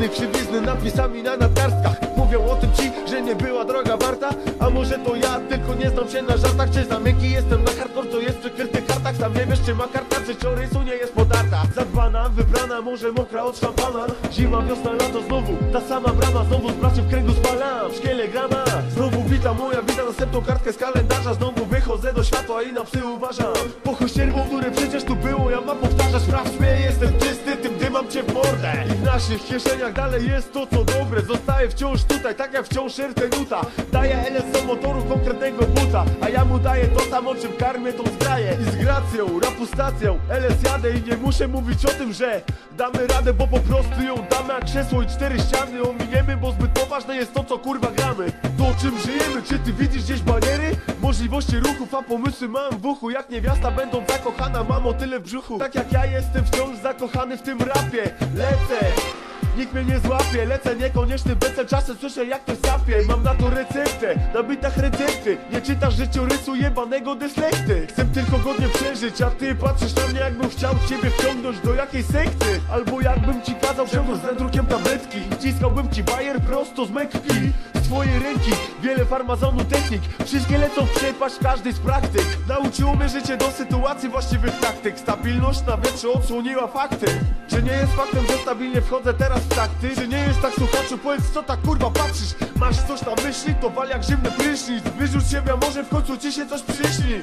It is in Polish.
Blizny, krzywizny napisami na nadgarstkach. Mówią o tym ci, że nie była droga warta. A może to ja, tylko nie znam się na żartach. Czy za jestem na hardcore, to jest przy krytych kartach. Sam nie wiesz, czy ma karta życiorysu nie jest podarta. Zadbana, wybrana, może mokra od szampana. Zima, wiosna, lato, znowu ta sama brama. Znowu z braci w kręgu spalam, szkiele grama. Znowu wita moja, wita następną kartkę z kalendarza. Znowu wychodzę do światła i na psy uważam. Po chościerbu, W naszych kieszeniach dalej jest to co dobre. Zostaję wciąż tutaj, tak jak wciąż nuta Daję LSO motoru konkretnego buta A ja mu daję to samo czym karmię tą zgraję. I z gracją, rapustacją LS jadę i nie muszę mówić o tym, że Damy radę, bo po prostu ją damy Jak krzesło i cztery ściany ominiemy Bo zbyt poważne jest to co kurwa gramy. To czym żyjemy, czy ty widzisz gdzieś baniery? Możliwości ruchów, a pomysły mam w uchu. Jak niewiasta będą zakochana, mam o tyle w brzuchu. Tak jak ja jestem wciąż zakochany w tym rapie. Lecę Nikt mnie nie złapie, lecę niekoniecznie becel Czasem słyszę jak to sapie. Mam na to receptę, na bitach recepty. Nie czytasz życiorysu jebanego dyslekty. Chcę tylko godnie przeżyć, a ty patrzysz na mnie jakbym chciał ciebie wciągnąć do jakiejś sekty. Albo jakbym ci kazał wciągnąć z drukiem tabletki Wciskałbym ci bajer prosto z Mekki. Z twojej ręki Wiele farmazonu technik. Wszystkie lecą w przepaść każdej z praktyk. Nauczyło mnie życie do sytuacji właściwych taktyk. Stabilność na wietrze odsłoniła fakty Czy nie jest faktem, że stabilnie wchodzę teraz w takty? Czy nie jest tak słuchaczu, powiedz co tak kurwa patrzysz? Masz coś na myśli, to wal jak zimny prysznic. Wyrzuć a może w końcu ci się coś przyśni